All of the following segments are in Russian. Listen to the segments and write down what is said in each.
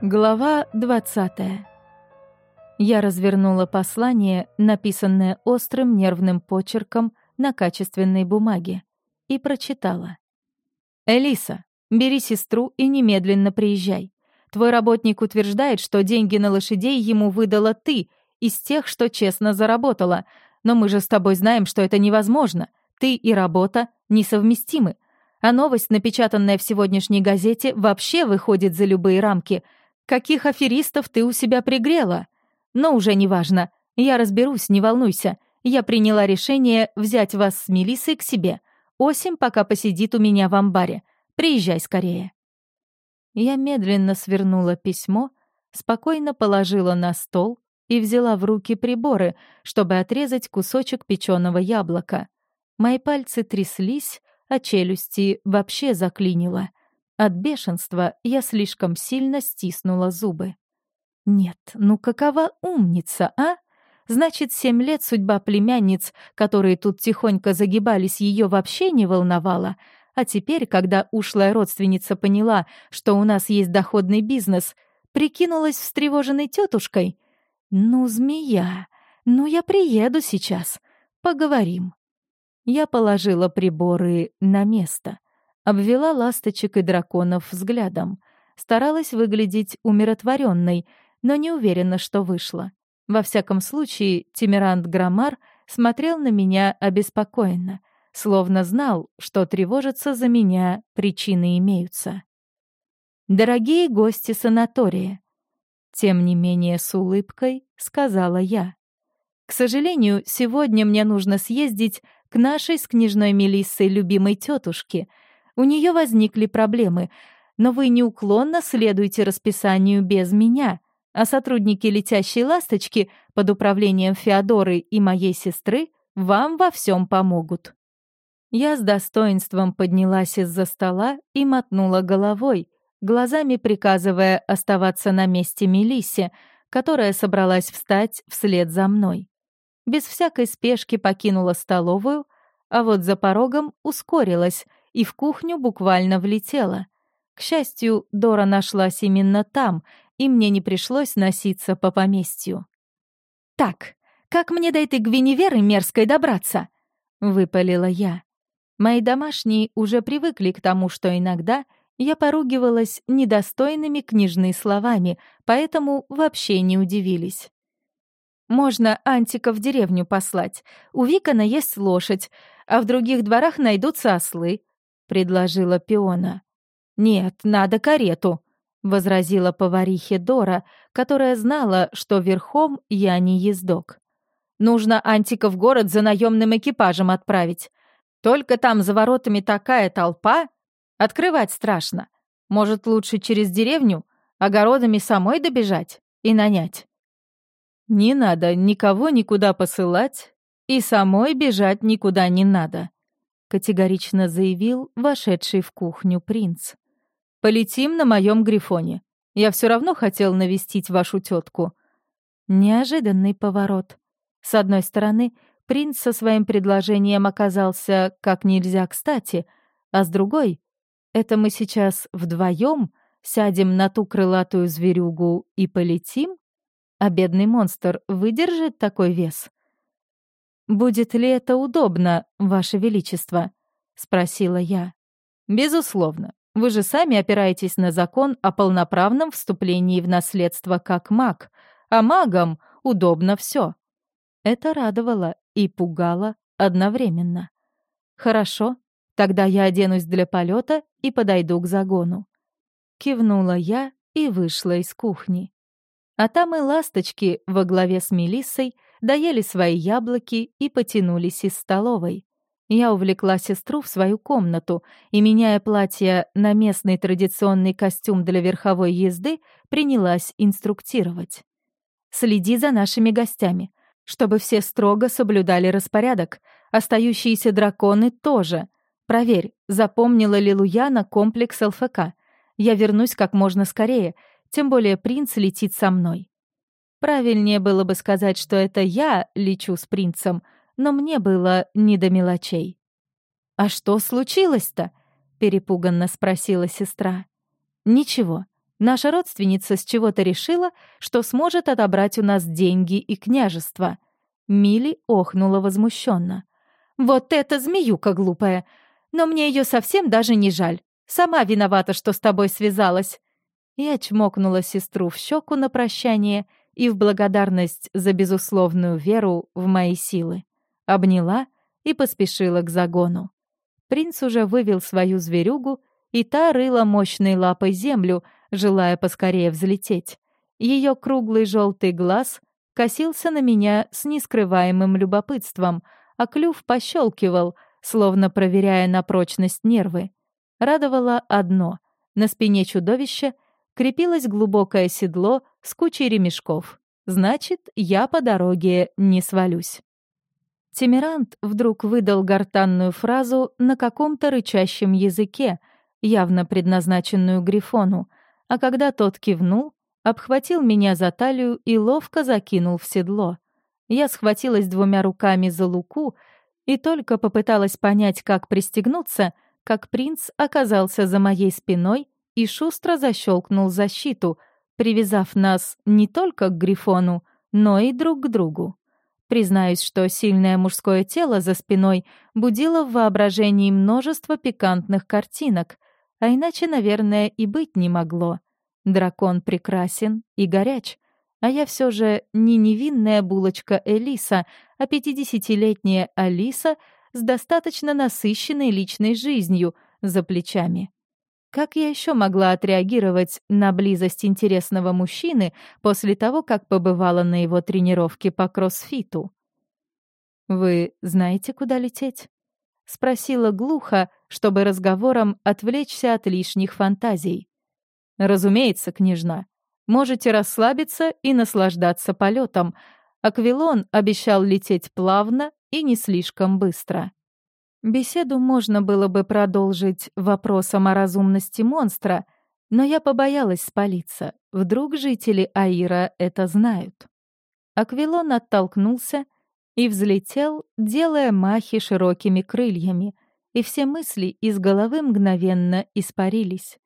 Глава 20. Я развернула послание, написанное острым нервным почерком на качественной бумаге, и прочитала. «Элиса, бери сестру и немедленно приезжай. Твой работник утверждает, что деньги на лошадей ему выдала ты, из тех, что честно заработала, но мы же с тобой знаем, что это невозможно. Ты и работа несовместимы. А новость, напечатанная в сегодняшней газете, вообще выходит за любые рамки — Каких аферистов ты у себя пригрела? Но уже не важно. Я разберусь, не волнуйся. Я приняла решение взять вас с Мелиссой к себе. Осень пока посидит у меня в амбаре. Приезжай скорее». Я медленно свернула письмо, спокойно положила на стол и взяла в руки приборы, чтобы отрезать кусочек печеного яблока. Мои пальцы тряслись, а челюсти вообще заклинило. От бешенства я слишком сильно стиснула зубы. Нет, ну какова умница, а? Значит, семь лет судьба племянниц, которые тут тихонько загибались, ее вообще не волновала. А теперь, когда ушлая родственница поняла, что у нас есть доходный бизнес, прикинулась встревоженной тетушкой. Ну, змея, ну я приеду сейчас. Поговорим. Я положила приборы на место обвела ласточек и драконов взглядом. Старалась выглядеть умиротворенной, но не уверена, что вышло. Во всяком случае, Тимирант Граммар смотрел на меня обеспокоенно, словно знал, что тревожиться за меня причины имеются. «Дорогие гости санатория», тем не менее с улыбкой сказала я. «К сожалению, сегодня мне нужно съездить к нашей с княжной Мелиссой любимой тетушке — у нее возникли проблемы, но вы неуклонно следуете расписанию без меня, а сотрудники «Летящей ласточки» под управлением Феодоры и моей сестры вам во всем помогут». Я с достоинством поднялась из-за стола и мотнула головой, глазами приказывая оставаться на месте Мелиссе, которая собралась встать вслед за мной. Без всякой спешки покинула столовую, а вот за порогом ускорилась — и в кухню буквально влетела. К счастью, Дора нашлась именно там, и мне не пришлось носиться по поместью. «Так, как мне до этой Гвиневеры мерзкой добраться?» — выпалила я. Мои домашние уже привыкли к тому, что иногда я поругивалась недостойными книжными словами, поэтому вообще не удивились. Можно Антика в деревню послать. У Викона есть лошадь, а в других дворах найдутся ослы предложила Пиона. «Нет, надо карету», — возразила поварихе Дора, которая знала, что верхом я не ездок. «Нужно Антика в город за наемным экипажем отправить. Только там за воротами такая толпа. Открывать страшно. Может, лучше через деревню, огородами самой добежать и нанять?» «Не надо никого никуда посылать, и самой бежать никуда не надо», категорично заявил вошедший в кухню принц. «Полетим на моем грифоне. Я все равно хотел навестить вашу тетку». Неожиданный поворот. С одной стороны, принц со своим предложением оказался как нельзя кстати, а с другой — это мы сейчас вдвоем сядем на ту крылатую зверюгу и полетим? А бедный монстр выдержит такой вес? «Будет ли это удобно, Ваше Величество?» — спросила я. «Безусловно. Вы же сами опираетесь на закон о полноправном вступлении в наследство как маг, а магам удобно все. Это радовало и пугало одновременно. «Хорошо, тогда я оденусь для полета и подойду к загону». Кивнула я и вышла из кухни. А там и ласточки во главе с Мелиссой — доели свои яблоки и потянулись из столовой. Я увлекла сестру в свою комнату и, меняя платье на местный традиционный костюм для верховой езды, принялась инструктировать. «Следи за нашими гостями, чтобы все строго соблюдали распорядок, остающиеся драконы тоже. Проверь, запомнила ли Луяна комплекс ЛФК. Я вернусь как можно скорее, тем более принц летит со мной. Правильнее было бы сказать, что это я лечу с принцем, но мне было не до мелочей. «А что случилось-то?» — перепуганно спросила сестра. «Ничего, Наша родственница с чего-то решила, что сможет отобрать у нас деньги и княжество. Мили охнула возмущенно. «Вот это змеюка глупая! Но мне ее совсем даже не жаль. Сама виновата, что с тобой связалась». Я чмокнула сестру в щеку на прощание и в благодарность за безусловную веру в мои силы. Обняла и поспешила к загону. Принц уже вывел свою зверюгу, и та рыла мощной лапой землю, желая поскорее взлететь. Ее круглый желтый глаз косился на меня с нескрываемым любопытством, а клюв пощелкивал, словно проверяя на прочность нервы. Радовало одно — на спине чудовища крепилось глубокое седло с кучей ремешков. Значит, я по дороге не свалюсь. Тимирант вдруг выдал гортанную фразу на каком-то рычащем языке, явно предназначенную Грифону, а когда тот кивнул, обхватил меня за талию и ловко закинул в седло. Я схватилась двумя руками за луку и только попыталась понять, как пристегнуться, как принц оказался за моей спиной и шустро защелкнул защиту, привязав нас не только к Грифону, но и друг к другу. Признаюсь, что сильное мужское тело за спиной будило в воображении множество пикантных картинок, а иначе, наверное, и быть не могло. Дракон прекрасен и горяч, а я все же не невинная булочка Элиса, а пятидесятилетняя Алиса с достаточно насыщенной личной жизнью за плечами. Как я еще могла отреагировать на близость интересного мужчины после того, как побывала на его тренировке по кроссфиту? «Вы знаете, куда лететь?» — спросила глухо, чтобы разговором отвлечься от лишних фантазий. «Разумеется, княжна. Можете расслабиться и наслаждаться полетом. Аквилон обещал лететь плавно и не слишком быстро». Беседу можно было бы продолжить вопросом о разумности монстра, но я побоялась спалиться. Вдруг жители Аира это знают. Аквилон оттолкнулся и взлетел, делая махи широкими крыльями, и все мысли из головы мгновенно испарились.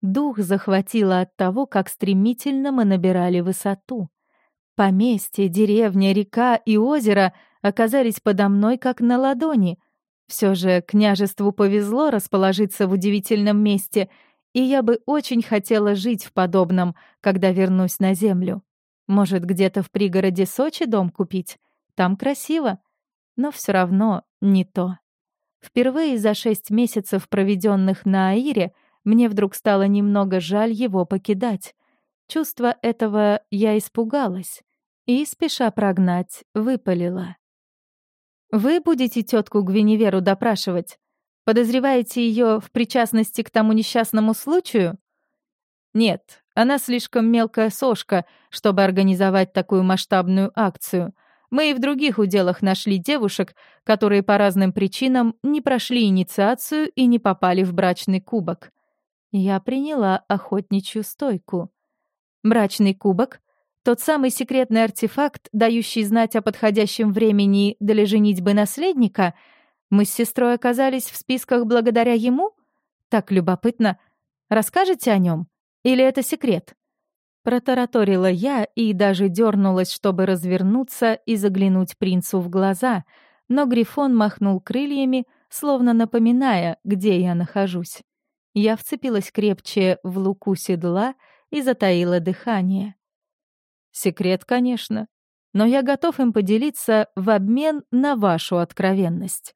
Дух захватило от того, как стремительно мы набирали высоту. Поместье, деревня, река и озеро оказались подо мной как на ладони — все же княжеству повезло расположиться в удивительном месте, и я бы очень хотела жить в подобном, когда вернусь на землю. Может, где-то в пригороде Сочи дом купить? Там красиво. Но все равно не то. Впервые за шесть месяцев, проведенных на Аире, мне вдруг стало немного жаль его покидать. Чувство этого я испугалась и, спеша прогнать, выпалила. Вы будете тетку Гвиневеру допрашивать? Подозреваете ее в причастности к тому несчастному случаю? Нет, она слишком мелкая сошка, чтобы организовать такую масштабную акцию. Мы и в других уделах нашли девушек, которые по разным причинам не прошли инициацию и не попали в брачный кубок. Я приняла охотничью стойку. Брачный кубок тот самый секретный артефакт, дающий знать о подходящем времени для женитьбы наследника, мы с сестрой оказались в списках благодаря ему? Так любопытно. Расскажете о нем? Или это секрет? Протараторила я и даже дернулась, чтобы развернуться и заглянуть принцу в глаза, но Грифон махнул крыльями, словно напоминая, где я нахожусь. Я вцепилась крепче в луку седла и затаила дыхание. Секрет, конечно, но я готов им поделиться в обмен на вашу откровенность.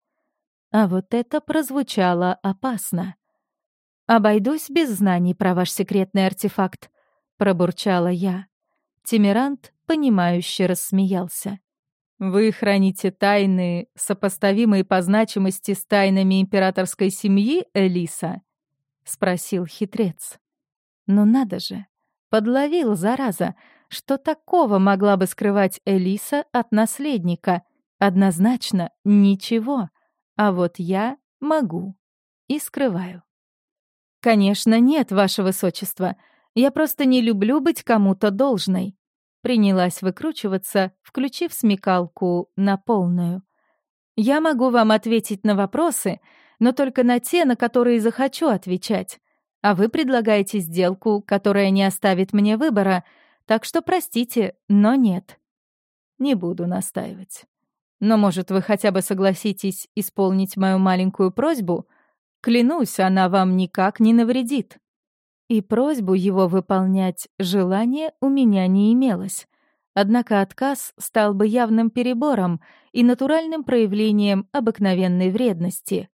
А вот это прозвучало опасно. «Обойдусь без знаний про ваш секретный артефакт», — пробурчала я. Тимирант, понимающе рассмеялся. «Вы храните тайны, сопоставимые по значимости с тайнами императорской семьи, Элиса?» — спросил хитрец. «Ну надо же, подловил, зараза, что такого могла бы скрывать Элиса от наследника? Однозначно ничего. А вот я могу. И скрываю. «Конечно, нет, ваше высочество. Я просто не люблю быть кому-то должной». Принялась выкручиваться, включив смекалку на полную. «Я могу вам ответить на вопросы, но только на те, на которые захочу отвечать. А вы предлагаете сделку, которая не оставит мне выбора, так что простите, но нет. Не буду настаивать. Но, может, вы хотя бы согласитесь исполнить мою маленькую просьбу? Клянусь, она вам никак не навредит. И просьбу его выполнять желания у меня не имелось. Однако отказ стал бы явным перебором и натуральным проявлением обыкновенной вредности.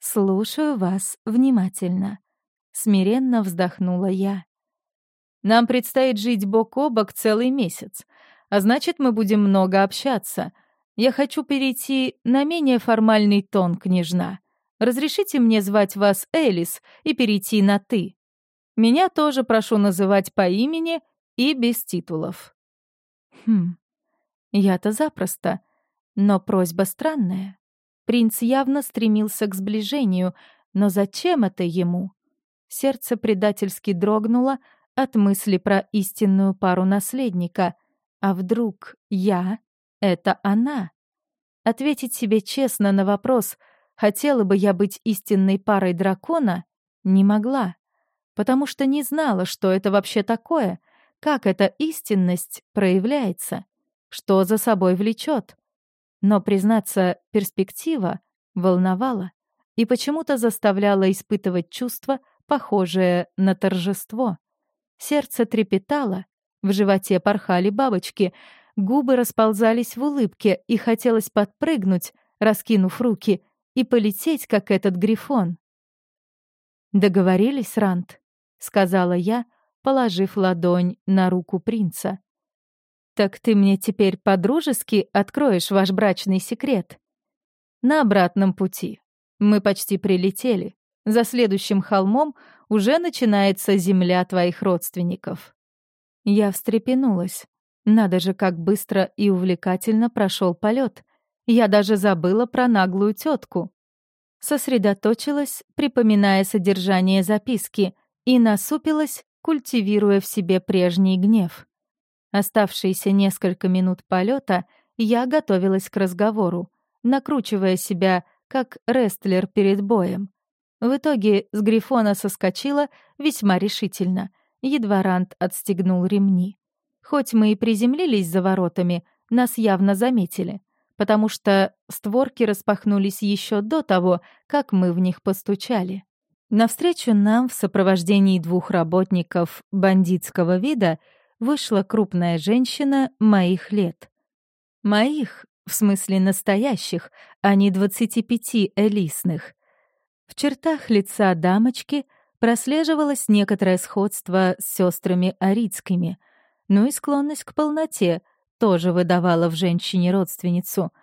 «Слушаю вас внимательно», — смиренно вздохнула я. «Нам предстоит жить бок о бок целый месяц, а значит, мы будем много общаться. Я хочу перейти на менее формальный тон, княжна. Разрешите мне звать вас Элис и перейти на «ты». Меня тоже прошу называть по имени и без титулов». Хм, я-то запросто, но просьба странная. Принц явно стремился к сближению, но зачем это ему? Сердце предательски дрогнуло от мысли про истинную пару наследника. А вдруг я — это она? Ответить себе честно на вопрос, хотела бы я быть истинной парой дракона, не могла, потому что не знала, что это вообще такое — как эта истинность проявляется, что за собой влечет. Но, признаться, перспектива волновала и почему-то заставляла испытывать чувство, похожее на торжество. Сердце трепетало, в животе порхали бабочки, губы расползались в улыбке, и хотелось подпрыгнуть, раскинув руки, и полететь, как этот грифон. «Договорились, Рант?» — сказала я, положив ладонь на руку принца. «Так ты мне теперь по-дружески откроешь ваш брачный секрет?» «На обратном пути. Мы почти прилетели. За следующим холмом уже начинается земля твоих родственников». Я встрепенулась. Надо же, как быстро и увлекательно прошел полет. Я даже забыла про наглую тетку. Сосредоточилась, припоминая содержание записки, и насупилась, культивируя в себе прежний гнев. Оставшиеся несколько минут полета я готовилась к разговору, накручивая себя, как рестлер перед боем. В итоге с Грифона соскочила весьма решительно, едва Рант отстегнул ремни. Хоть мы и приземлились за воротами, нас явно заметили, потому что створки распахнулись еще до того, как мы в них постучали. Навстречу нам в сопровождении двух работников бандитского вида вышла крупная женщина моих лет. Моих, в смысле настоящих, а не 25 элисных. В чертах лица дамочки прослеживалось некоторое сходство с сестрами Арицкими, но и склонность к полноте тоже выдавала в женщине родственницу —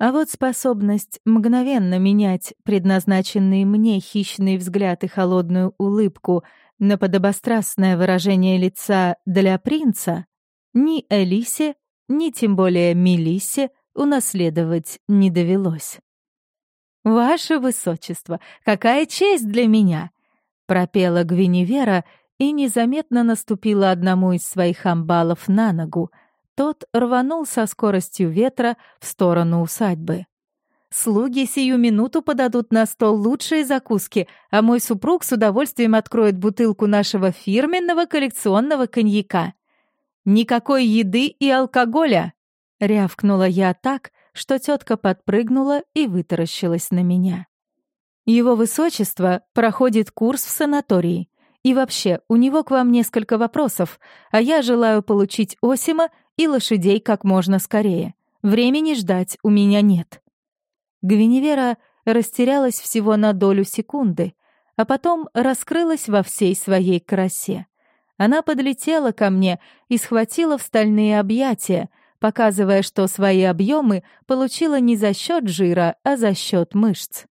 а вот способность мгновенно менять предназначенный мне хищный взгляд и холодную улыбку на подобострастное выражение лица для принца ни Элисе, ни тем более Мелиссе унаследовать не довелось. «Ваше Высочество, какая честь для меня!» — пропела Гвиневера и незаметно наступила одному из своих амбалов на ногу — тот рванул со скоростью ветра в сторону усадьбы. «Слуги сию минуту подадут на стол лучшие закуски, а мой супруг с удовольствием откроет бутылку нашего фирменного коллекционного коньяка. Никакой еды и алкоголя!» — рявкнула я так, что тетка подпрыгнула и вытаращилась на меня. «Его высочество проходит курс в санатории. И вообще, у него к вам несколько вопросов, а я желаю получить Осима и лошадей как можно скорее. Времени ждать у меня нет». Гвиневера растерялась всего на долю секунды, а потом раскрылась во всей своей красе. Она подлетела ко мне и схватила в стальные объятия, показывая, что свои объемы получила не за счет жира, а за счет мышц.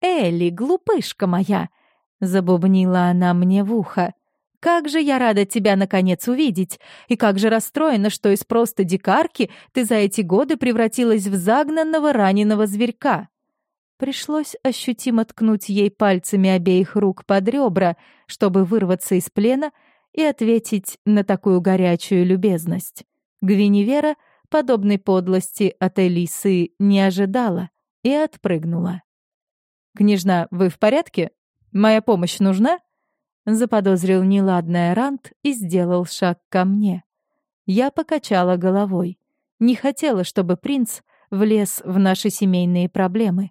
«Элли, глупышка моя!» — забубнила она мне в ухо. Как же я рада тебя наконец увидеть! И как же расстроена, что из просто дикарки ты за эти годы превратилась в загнанного раненого зверька!» Пришлось ощутимо ткнуть ей пальцами обеих рук под ребра, чтобы вырваться из плена и ответить на такую горячую любезность. Гвиневера подобной подлости от Элисы не ожидала и отпрыгнула. «Княжна, вы в порядке? моя помощь нужна?» Заподозрил неладное Рант и сделал шаг ко мне. Я покачала головой. Не хотела, чтобы принц влез в наши семейные проблемы.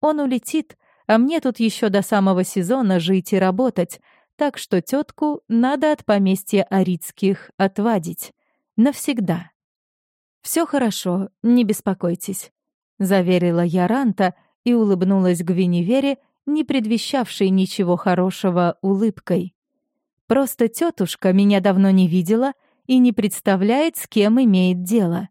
Он улетит, а мне тут еще до самого сезона жить и работать, так что тетку надо от поместья Арицких отвадить. Навсегда. Все хорошо, не беспокойтесь», — заверила я Ранта и улыбнулась Гвиневере, не предвещавшей ничего хорошего улыбкой. «Просто тетушка меня давно не видела и не представляет, с кем имеет дело».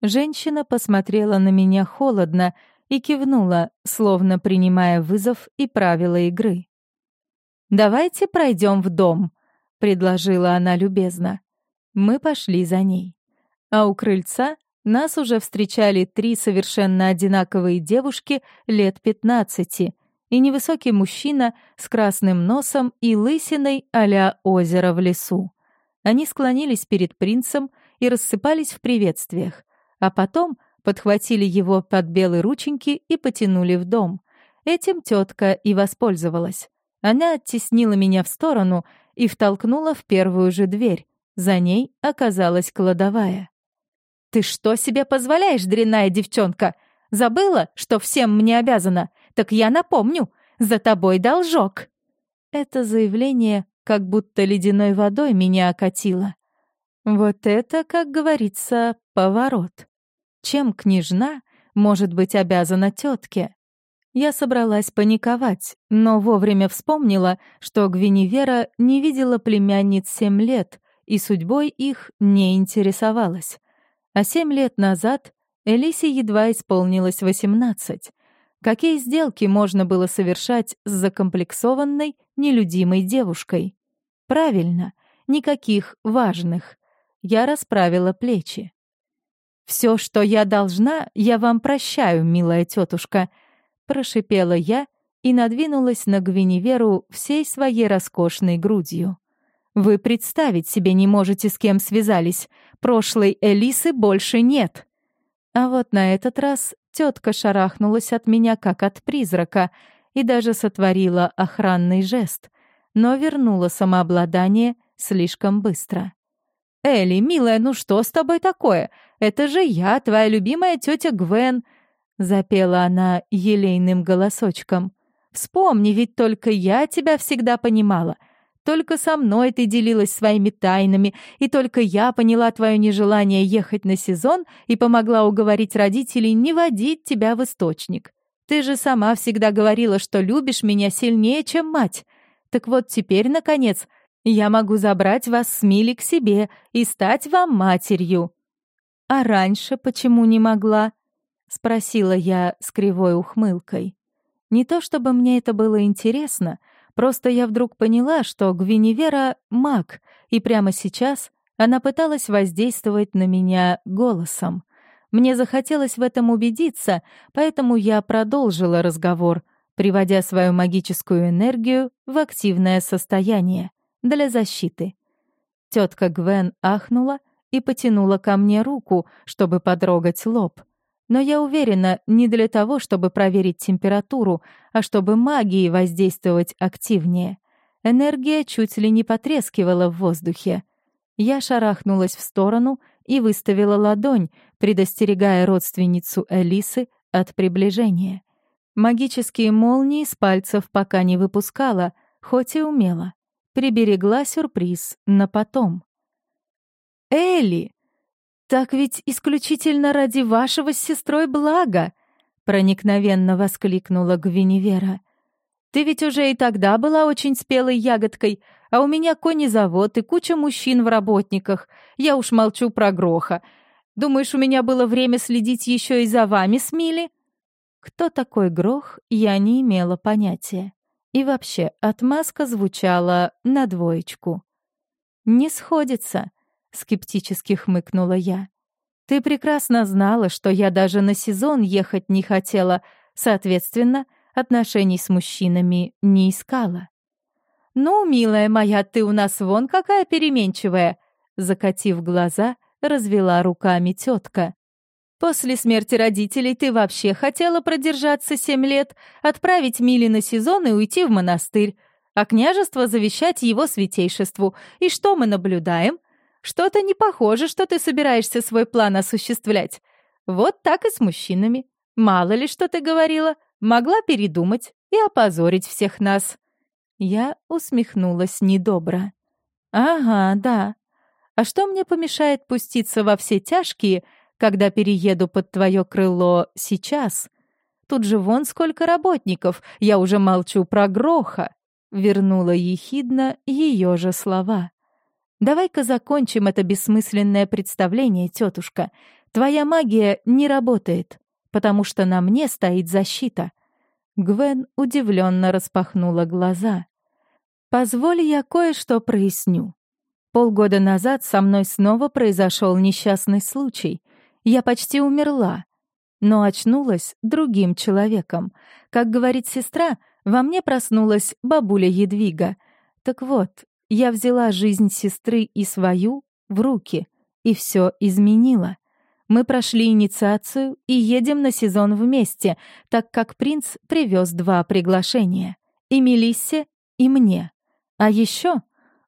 Женщина посмотрела на меня холодно и кивнула, словно принимая вызов и правила игры. «Давайте пройдем в дом», — предложила она любезно. Мы пошли за ней. А у крыльца нас уже встречали три совершенно одинаковые девушки лет пятнадцати и невысокий мужчина с красным носом и лысиной а озеро в лесу. Они склонились перед принцем и рассыпались в приветствиях, а потом подхватили его под белые рученьки и потянули в дом. Этим тетка и воспользовалась. Она оттеснила меня в сторону и втолкнула в первую же дверь. За ней оказалась кладовая. «Ты что себе позволяешь, дрянная девчонка? Забыла, что всем мне обязана? Так я напомню, за тобой должок!» Это заявление как будто ледяной водой меня окатило. Вот это, как говорится, поворот. Чем княжна может быть обязана тетке? Я собралась паниковать, но вовремя вспомнила, что Гвиневера не видела племянниц семь лет и судьбой их не интересовалась. А семь лет назад Элисе едва исполнилось восемнадцать. Какие сделки можно было совершать с закомплексованной, нелюдимой девушкой? Правильно, никаких важных. Я расправила плечи. «Все, что я должна, я вам прощаю, милая тетушка», прошипела я и надвинулась на Гвиневеру всей своей роскошной грудью. «Вы представить себе не можете, с кем связались. Прошлой Элисы больше нет». А вот на этот раз тетка шарахнулась от меня, как от призрака, и даже сотворила охранный жест, но вернула самообладание слишком быстро. «Элли, милая, ну что с тобой такое? Это же я, твоя любимая тетя Гвен запела она елейным голосочком. Вспомни, ведь только я тебя всегда понимала. Только со мной ты делилась своими тайнами, и только я поняла твое нежелание ехать на сезон и помогла уговорить родителей не водить тебя в источник. Ты же сама всегда говорила, что любишь меня сильнее, чем мать. Так вот теперь, наконец, я могу забрать вас с Мили к себе и стать вам матерью. А раньше почему не могла? — спросила я с кривой ухмылкой. Не то чтобы мне это было интересно, просто я вдруг поняла, что Гвиневера — маг, и прямо сейчас она пыталась воздействовать на меня голосом. Мне захотелось в этом убедиться, поэтому я продолжила разговор, приводя свою магическую энергию в активное состояние для защиты. Тетка Гвен ахнула и потянула ко мне руку, чтобы подрогать лоб — но я уверена, не для того, чтобы проверить температуру, а чтобы магией воздействовать активнее. Энергия чуть ли не потрескивала в воздухе. Я шарахнулась в сторону и выставила ладонь, предостерегая родственницу Элисы от приближения. Магические молнии с пальцев пока не выпускала, хоть и умела. Приберегла сюрприз на потом. «Элли!» «Так ведь исключительно ради вашего с сестрой блага!» — проникновенно воскликнула Гвиневера. «Ты ведь уже и тогда была очень спелой ягодкой, а у меня конезавод и куча мужчин в работниках. Я уж молчу про Гроха. Думаешь, у меня было время следить еще и за вами, Смили?» Кто такой Грох, я не имела понятия. И вообще, отмазка звучала на двоечку. «Не сходится», скептически хмыкнула я. Ты прекрасно знала, что я даже на сезон ехать не хотела, соответственно, отношений с мужчинами не искала. «Ну, милая моя, ты у нас вон какая переменчивая!» Закатив глаза, развела руками тетка. После смерти родителей ты вообще хотела продержаться семь лет, отправить Мили на сезон и уйти в монастырь, а княжество завещать его святейшеству. И что мы наблюдаем? Что-то не похоже, что ты собираешься свой план осуществлять. Вот так и с мужчинами. Мало ли, что ты говорила, могла передумать и опозорить всех нас. Я усмехнулась недобро. Ага, да. А что мне помешает пуститься во все тяжкие, когда перееду под твое крыло сейчас? Тут же вон сколько работников, я уже молчу про гроха. Вернула ехидно ее же слова. Давай-ка закончим это бессмысленное представление, тетушка. Твоя магия не работает, потому что на мне стоит защита. Гвен удивленно распахнула глаза. Позволь я кое-что проясню. Полгода назад со мной снова произошел несчастный случай. Я почти умерла, но очнулась другим человеком. Как говорит сестра, во мне проснулась бабуля Едвига. Так вот, я взяла жизнь сестры и свою в руки, и все изменила. Мы прошли инициацию и едем на сезон вместе, так как принц привез два приглашения. И Мелиссе, и мне. А еще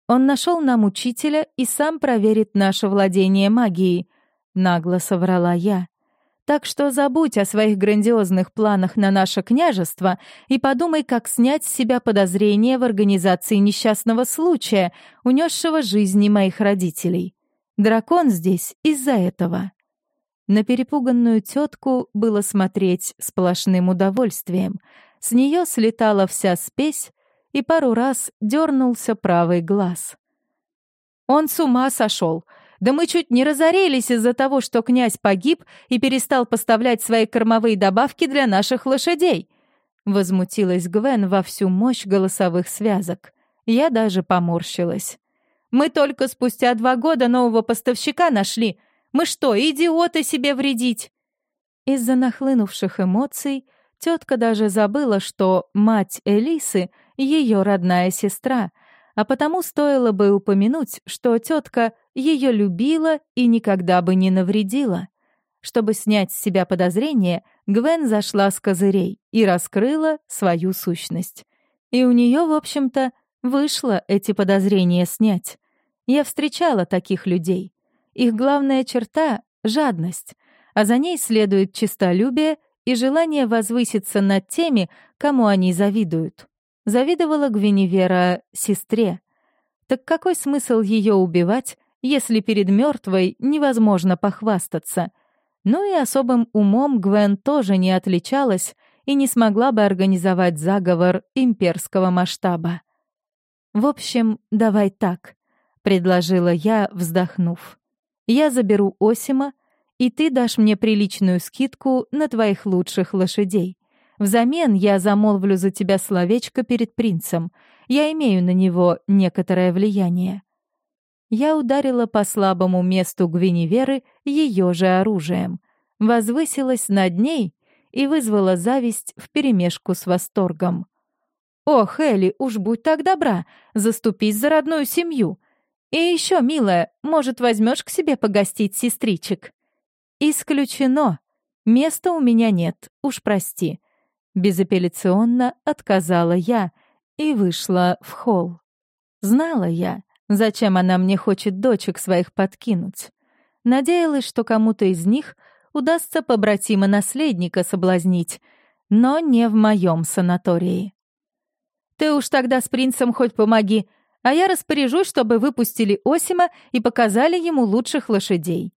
он нашел нам учителя и сам проверит наше владение магией. Нагло соврала я. Так что забудь о своих грандиозных планах на наше княжество и подумай, как снять с себя подозрения в организации несчастного случая, унесшего жизни моих родителей. Дракон здесь из-за этого. На перепуганную тетку было смотреть сплошным удовольствием. С нее слетала вся спесь, и пару раз дернулся правый глаз. Он с ума сошел. Да мы чуть не разорились из-за того, что князь погиб и перестал поставлять свои кормовые добавки для наших лошадей. Возмутилась Гвен во всю мощь голосовых связок. Я даже поморщилась. Мы только спустя два года нового поставщика нашли. Мы что, идиоты себе вредить? Из-за нахлынувших эмоций тетка даже забыла, что мать Элисы — ее родная сестра, а потому стоило бы упомянуть, что тетка ее любила и никогда бы не навредила. Чтобы снять с себя подозрение, Гвен зашла с козырей и раскрыла свою сущность. И у нее, в общем-то, вышло эти подозрения снять. Я встречала таких людей. Их главная черта — жадность, а за ней следует честолюбие и желание возвыситься над теми, кому они завидуют. Завидовала Гвиневера сестре. Так какой смысл ее убивать, если перед мертвой невозможно похвастаться? Ну и особым умом Гвен тоже не отличалась и не смогла бы организовать заговор имперского масштаба. «В общем, давай так», — предложила я, вздохнув. «Я заберу Осима, и ты дашь мне приличную скидку на твоих лучших лошадей. Взамен я замолвлю за тебя словечко перед принцем. Я имею на него некоторое влияние». Я ударила по слабому месту Гвиневеры ее же оружием, возвысилась над ней и вызвала зависть вперемешку с восторгом. «Ох, Элли, уж будь так добра, заступись за родную семью. И еще, милая, может, возьмешь к себе погостить сестричек?» «Исключено. Места у меня нет, уж прости. Безапелляционно отказала я и вышла в холл. Знала я, зачем она мне хочет дочек своих подкинуть. Надеялась, что кому-то из них удастся побратима наследника соблазнить, но не в моем санатории. «Ты уж тогда с принцем хоть помоги, а я распоряжусь, чтобы выпустили Осима и показали ему лучших лошадей».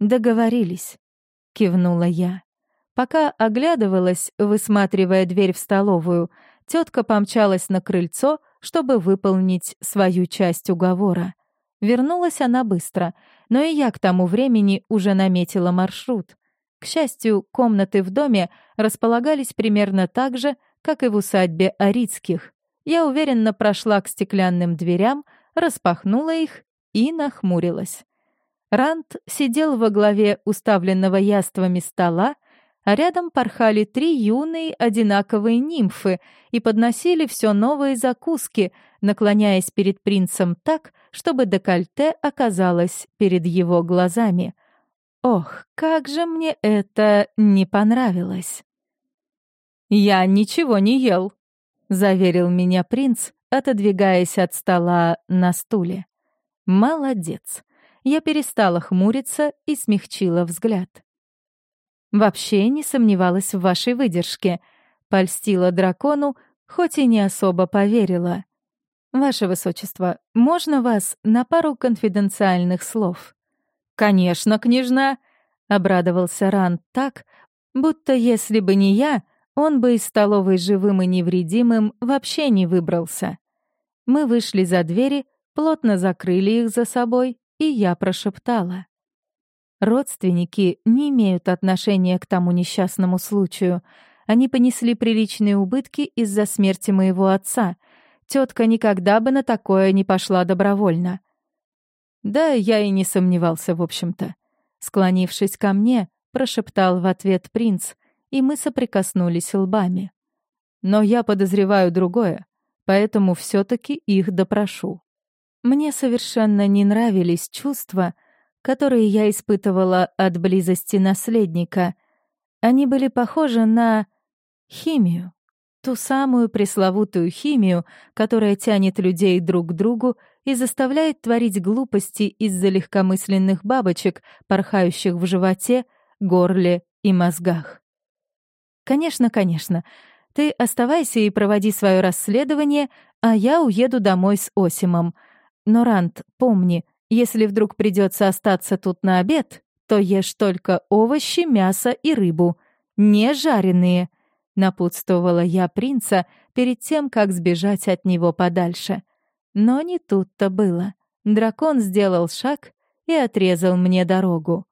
«Договорились», — кивнула я. Пока оглядывалась, высматривая дверь в столовую, тетка помчалась на крыльцо, чтобы выполнить свою часть уговора. Вернулась она быстро, но и я к тому времени уже наметила маршрут. К счастью, комнаты в доме располагались примерно так же, как и в усадьбе Арицких. Я уверенно прошла к стеклянным дверям, распахнула их и нахмурилась. Рант сидел во главе уставленного яствами стола а рядом порхали три юные одинаковые нимфы и подносили все новые закуски, наклоняясь перед принцем так, чтобы декольте оказалось перед его глазами. Ох, как же мне это не понравилось. «Я ничего не ел», — заверил меня принц, отодвигаясь от стола на стуле. «Молодец». Я перестала хмуриться и смягчила взгляд. «Вообще не сомневалась в вашей выдержке», — польстила дракону, хоть и не особо поверила. «Ваше Высочество, можно вас на пару конфиденциальных слов?» «Конечно, княжна!» — обрадовался Ран так, будто если бы не я, он бы из столовой живым и невредимым вообще не выбрался. Мы вышли за двери, плотно закрыли их за собой, и я прошептала. Родственники не имеют отношения к тому несчастному случаю. Они понесли приличные убытки из-за смерти моего отца. Тетка никогда бы на такое не пошла добровольно. Да, я и не сомневался, в общем-то. Склонившись ко мне, прошептал в ответ принц, и мы соприкоснулись лбами. Но я подозреваю другое, поэтому все таки их допрошу. Мне совершенно не нравились чувства, которые я испытывала от близости наследника. Они были похожи на химию. Ту самую пресловутую химию, которая тянет людей друг к другу и заставляет творить глупости из-за легкомысленных бабочек, порхающих в животе, горле и мозгах. «Конечно, конечно. Ты оставайся и проводи свое расследование, а я уеду домой с Осимом. Но, Рант, помни, если вдруг придется остаться тут на обед, то ешь только овощи, мясо и рыбу, не жареные», — Напутствовала я принца перед тем, как сбежать от него подальше. Но не тут-то было. Дракон сделал шаг и отрезал мне дорогу.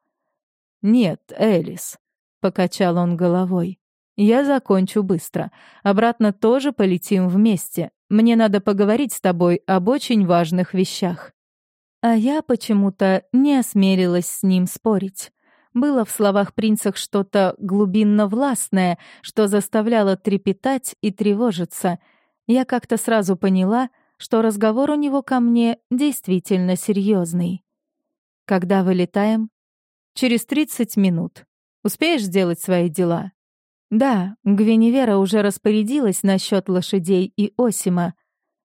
«Нет, Элис», — покачал он головой. «Я закончу быстро. Обратно тоже полетим вместе. Мне надо поговорить с тобой об очень важных вещах». А я почему-то не осмелилась с ним спорить. Было в словах принцах что-то глубинно-властное, что заставляло трепетать и тревожиться. Я как-то сразу поняла, что разговор у него ко мне действительно серьезный. «Когда вылетаем?» «Через 30 минут. Успеешь сделать свои дела?» «Да, Гвиневера уже распорядилась насчет лошадей и Осима.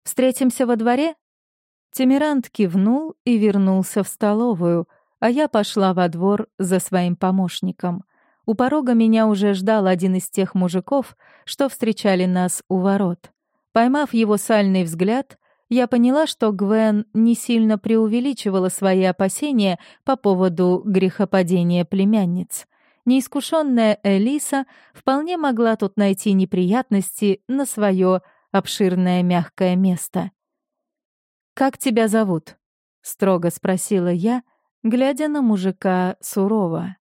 Встретимся во дворе?» Тимирант кивнул и вернулся в столовую — а я пошла во двор за своим помощником. У порога меня уже ждал один из тех мужиков, что встречали нас у ворот. Поймав его сальный взгляд, я поняла, что Гвен не сильно преувеличивала свои опасения по поводу грехопадения племянниц. Неискушенная Элиса вполне могла тут найти неприятности на свое обширное мягкое место. «Как тебя зовут?» — строго спросила я, глядя на мужика сурово.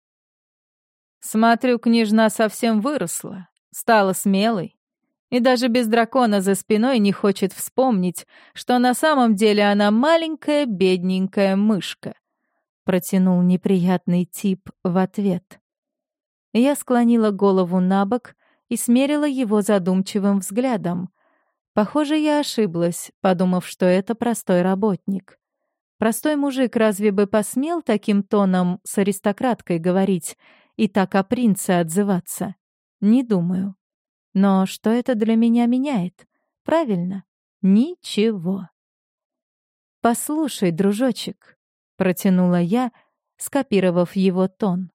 «Смотрю, княжна совсем выросла, стала смелой, и даже без дракона за спиной не хочет вспомнить, что на самом деле она маленькая бедненькая мышка», — протянул неприятный тип в ответ. Я склонила голову на бок и смерила его задумчивым взглядом. Похоже, я ошиблась, подумав, что это простой работник. Простой мужик разве бы посмел таким тоном с аристократкой говорить и так о принце отзываться? Не думаю. Но что это для меня меняет? Правильно, ничего. «Послушай, дружочек», — протянула я, скопировав его тон.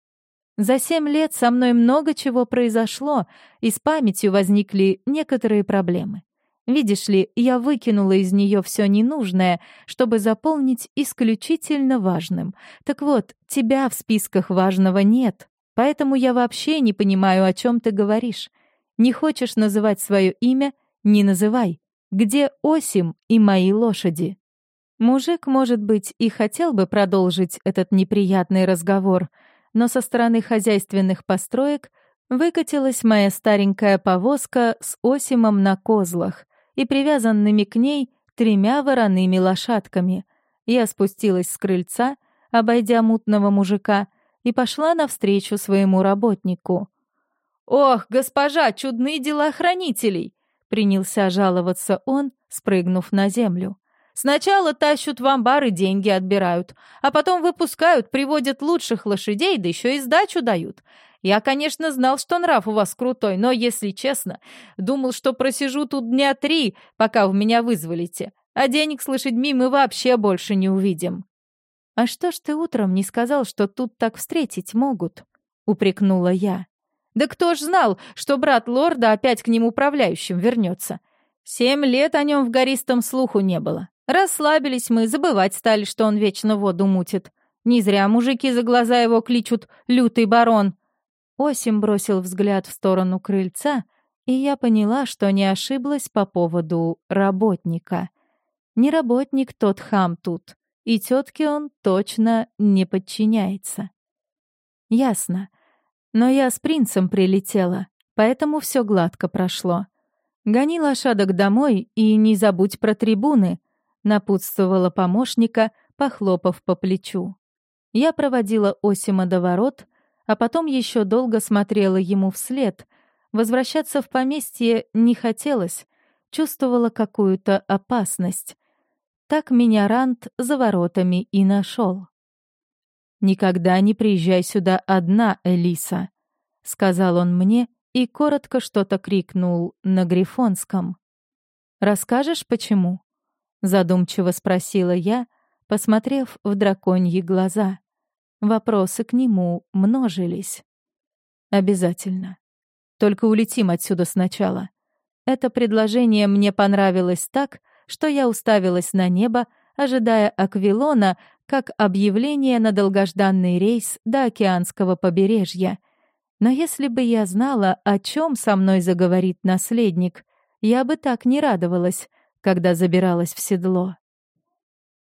«За семь лет со мной много чего произошло, и с памятью возникли некоторые проблемы. Видишь ли, я выкинула из нее все ненужное, чтобы заполнить исключительно важным. Так вот, тебя в списках важного нет, поэтому я вообще не понимаю, о чем ты говоришь. Не хочешь называть свое имя — не называй. Где Осим и мои лошади? Мужик, может быть, и хотел бы продолжить этот неприятный разговор, но со стороны хозяйственных построек выкатилась моя старенькая повозка с Осимом на козлах и привязанными к ней тремя вороными лошадками. Я спустилась с крыльца, обойдя мутного мужика, и пошла навстречу своему работнику. «Ох, госпожа, чудные дела хранителей!» — принялся жаловаться он, спрыгнув на землю. Сначала тащут в амбар и деньги отбирают, а потом выпускают, приводят лучших лошадей, да еще и сдачу дают. Я, конечно, знал, что нрав у вас крутой, но, если честно, думал, что просижу тут дня три, пока вы меня вызволите, а денег с лошадьми мы вообще больше не увидим». «А что ж ты утром не сказал, что тут так встретить могут?» — упрекнула я. «Да кто ж знал, что брат лорда опять к ним управляющим вернется? Семь лет о нем в гористом слуху не было. Расслабились мы, забывать стали, что он вечно воду мутит. Не зря мужики за глаза его кличут «лютый барон». Осим бросил взгляд в сторону крыльца, и я поняла, что не ошиблась по поводу работника. Не работник тот хам тут, и тетке он точно не подчиняется. Ясно. Но я с принцем прилетела, поэтому все гладко прошло. Гони лошадок домой и не забудь про трибуны, напутствовала помощника, похлопав по плечу. Я проводила Осима до ворот, а потом еще долго смотрела ему вслед. Возвращаться в поместье не хотелось, чувствовала какую-то опасность. Так меня Рант за воротами и нашел. «Никогда не приезжай сюда одна, Элиса», — сказал он мне и коротко что-то крикнул на грифонском. «Расскажешь, почему?» Задумчиво спросила я, посмотрев в драконьи глаза. Вопросы к нему множились. «Обязательно. Только улетим отсюда сначала». Это предложение мне понравилось так, что я уставилась на небо, ожидая Аквилона как объявление на долгожданный рейс до океанского побережья. Но если бы я знала, о чем со мной заговорит наследник, я бы так не радовалась, когда забиралась в седло.